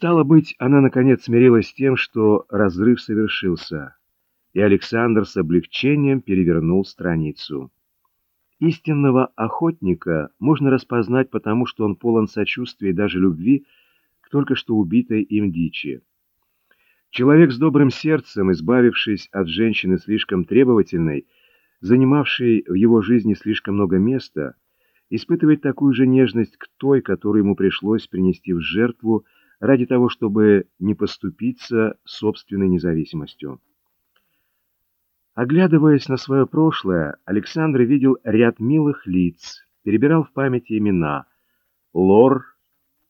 Стало быть, она наконец смирилась с тем, что разрыв совершился, и Александр с облегчением перевернул страницу. Истинного охотника можно распознать потому, что он полон сочувствия и даже любви к только что убитой им дичи. Человек с добрым сердцем, избавившись от женщины слишком требовательной, занимавшей в его жизни слишком много места, испытывает такую же нежность к той, которую ему пришлось принести в жертву ради того, чтобы не поступиться собственной независимостью. Оглядываясь на свое прошлое, Александр видел ряд милых лиц, перебирал в памяти имена Лор,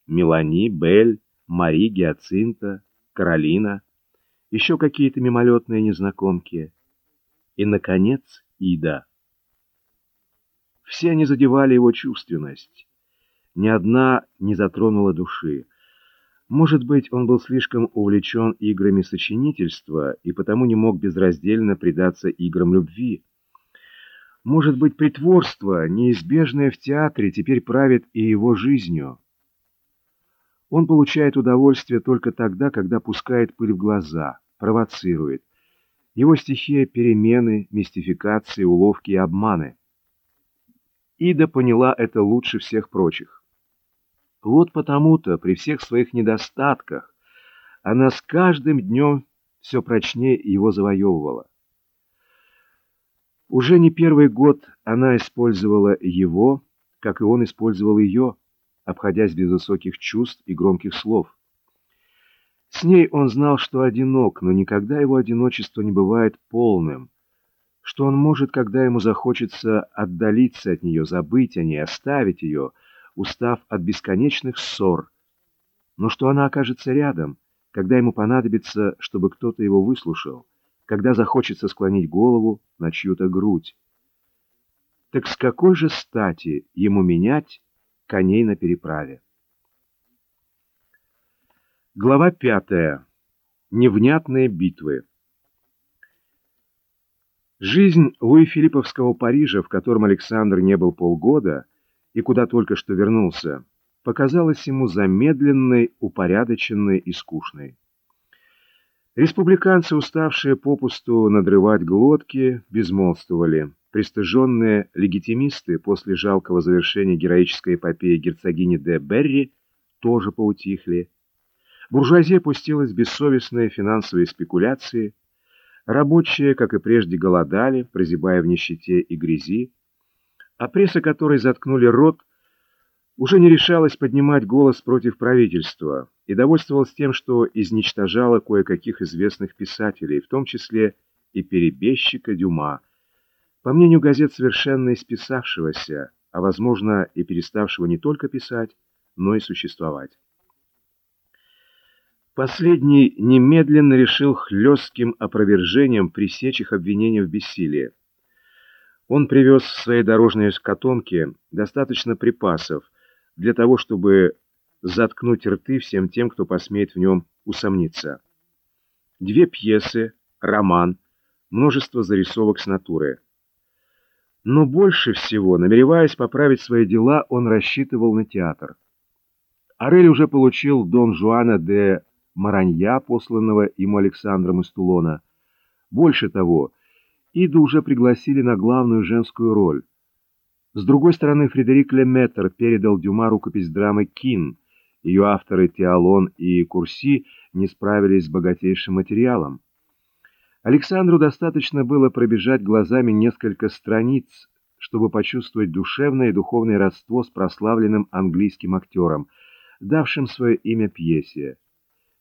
Мелани, Бель, Мари, Гиацинта, Каролина, еще какие-то мимолетные незнакомки и, наконец, Ида. Все они задевали его чувственность. Ни одна не затронула души. Может быть, он был слишком увлечен играми сочинительства и потому не мог безраздельно предаться играм любви. Может быть, притворство, неизбежное в театре, теперь правит и его жизнью. Он получает удовольствие только тогда, когда пускает пыль в глаза, провоцирует. Его стихия — перемены, мистификации, уловки и обманы. Ида поняла это лучше всех прочих. Вот потому-то при всех своих недостатках она с каждым днем все прочнее его завоевывала. Уже не первый год она использовала его, как и он использовал ее, обходясь без высоких чувств и громких слов. С ней он знал, что одинок, но никогда его одиночество не бывает полным, что он может, когда ему захочется, отдалиться от нее, забыть о ней, оставить ее — устав от бесконечных ссор, но что она окажется рядом, когда ему понадобится, чтобы кто-то его выслушал, когда захочется склонить голову на чью-то грудь. Так с какой же стати ему менять коней на переправе? Глава пятая. Невнятные битвы. Жизнь Луи Филипповского Парижа, в котором Александр не был полгода, и куда только что вернулся, показалась ему замедленной, упорядоченной и скучной. Республиканцы, уставшие попусту надрывать глотки, безмолвствовали. Пристыженные легитимисты после жалкого завершения героической эпопеи герцогини де Берри тоже поутихли. Буржуазия пустилась в бессовестные финансовые спекуляции. Рабочие, как и прежде, голодали, прозябая в нищете и грязи а пресса, которой заткнули рот, уже не решалась поднимать голос против правительства и довольствовалась тем, что изничтожала кое-каких известных писателей, в том числе и перебежчика Дюма, по мнению газет совершенно исписавшегося, а, возможно, и переставшего не только писать, но и существовать. Последний немедленно решил хлестким опровержением пресечь их обвинения в бессилии. Он привез в своей дорожной скотомке достаточно припасов для того, чтобы заткнуть рты всем тем, кто посмеет в нем усомниться. Две пьесы, роман, множество зарисовок с натуры. Но больше всего, намереваясь поправить свои дела, он рассчитывал на театр. Орель уже получил Дон Жуана де Маранья, посланного ему Александром из Тулона. Больше того, Иду уже пригласили на главную женскую роль. С другой стороны, Фредерик Леметр передал Дюма рукопись драмы «Кин». Ее авторы Теолон и Курси не справились с богатейшим материалом. Александру достаточно было пробежать глазами несколько страниц, чтобы почувствовать душевное и духовное родство с прославленным английским актером, давшим свое имя пьесе.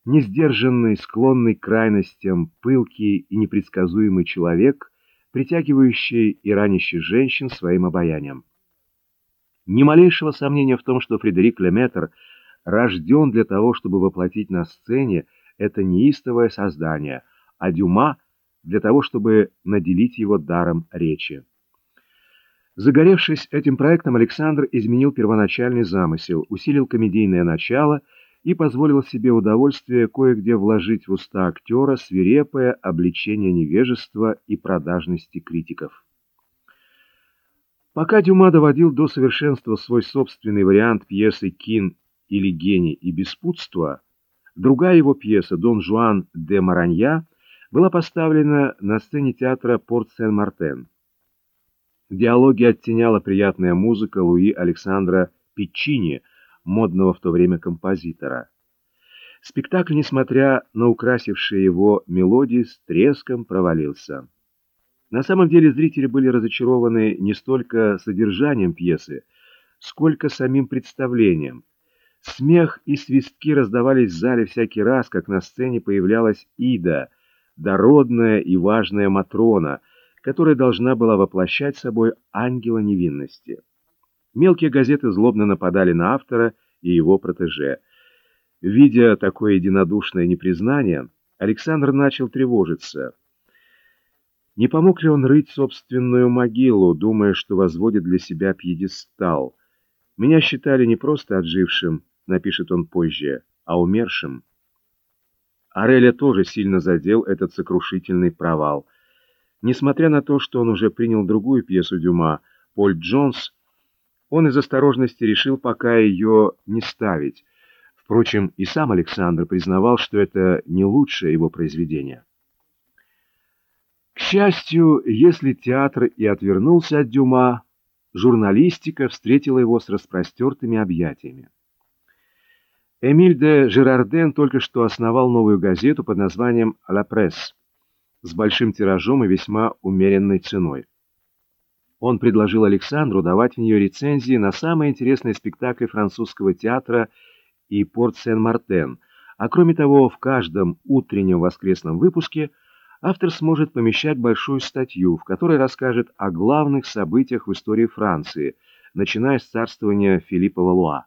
Несдержанный, склонный к крайностям, пылкий и непредсказуемый человек — притягивающий и ранящий женщин своим обаянием. Ни малейшего сомнения в том, что Фредерик Леметр рожден для того, чтобы воплотить на сцене это неистовое создание, а Дюма — для того, чтобы наделить его даром речи. Загоревшись этим проектом, Александр изменил первоначальный замысел, усилил комедийное начало — и позволил себе удовольствие кое-где вложить в уста актера свирепое обличение невежества и продажности критиков. Пока Дюма доводил до совершенства свой собственный вариант пьесы «Кин» или «Гений и беспутство», Другая его пьеса «Дон Жуан де Маранья» была поставлена на сцене театра Порт-Сен-Мартен. Диалоги оттеняла приятная музыка Луи Александра Пиччини, модного в то время композитора. Спектакль, несмотря на украсившие его мелодии, с треском провалился. На самом деле зрители были разочарованы не столько содержанием пьесы, сколько самим представлением. Смех и свистки раздавались в зале всякий раз, как на сцене появлялась Ида, дородная и важная Матрона, которая должна была воплощать собой ангела невинности. Мелкие газеты злобно нападали на автора и его протеже. Видя такое единодушное непризнание, Александр начал тревожиться. Не помог ли он рыть собственную могилу, думая, что возводит для себя пьедестал? Меня считали не просто отжившим, напишет он позже, а умершим. Ареля тоже сильно задел этот сокрушительный провал. Несмотря на то, что он уже принял другую пьесу Дюма, Поль Джонс, он из осторожности решил пока ее не ставить. Впрочем, и сам Александр признавал, что это не лучшее его произведение. К счастью, если театр и отвернулся от Дюма, журналистика встретила его с распростертыми объятиями. Эмиль де Жерарден только что основал новую газету под названием «Ла Пресс» с большим тиражом и весьма умеренной ценой. Он предложил Александру давать в нее рецензии на самые интересные спектакли французского театра и Порт Сен-Мартен, а кроме того, в каждом утреннем воскресном выпуске автор сможет помещать большую статью, в которой расскажет о главных событиях в истории Франции, начиная с царствования Филиппа Валуа.